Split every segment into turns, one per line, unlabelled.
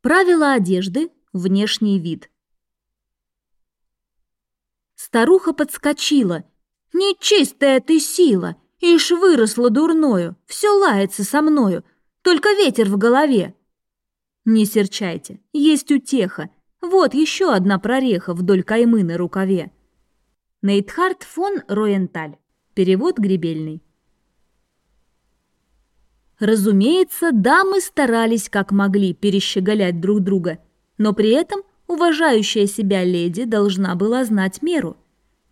Правила одежды, внешний вид. Старуха подскочила. «Нечистая ты сила! Ишь выросла дурною, все лается со мною, только ветер в голове!» «Не серчайте, есть утеха. Вот еще одна прореха вдоль каймы на рукаве». Нейтхард фон Роенталь. Перевод гребельный. Разумеется, дамы старались как могли перещеголять друг друга, но при этом уважающая себя леди должна была знать меру.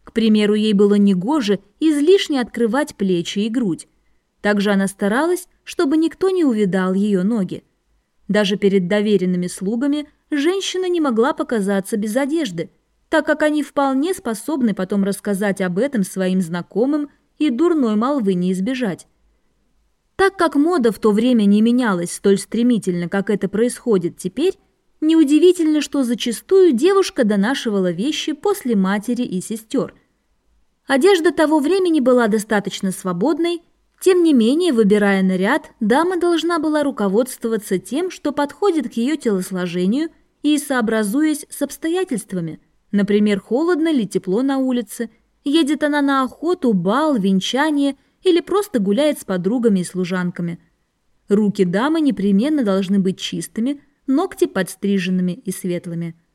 К примеру, ей было негоже излишне открывать плечи и грудь. Также она старалась, чтобы никто не увидал ее ноги. Даже перед доверенными слугами женщина не могла показаться без одежды, так как они вполне способны потом рассказать об этом своим знакомым и дурной молвы не избежать. Так как мода в то время не менялась столь стремительно, как это происходит теперь, неудивительно, что зачастую девушка донашивала вещи после матери и сестер. Одежда того времени была достаточно свободной, тем не менее, выбирая наряд, дама должна была руководствоваться тем, что подходит к ее телосложению и сообразуясь с обстоятельствами, например, холодно или тепло на улице, едет она на охоту, бал, венчание – или просто гуляет с подругами и служанками. Руки дамы непременно должны быть чистыми, ногти подстриженными и светлыми –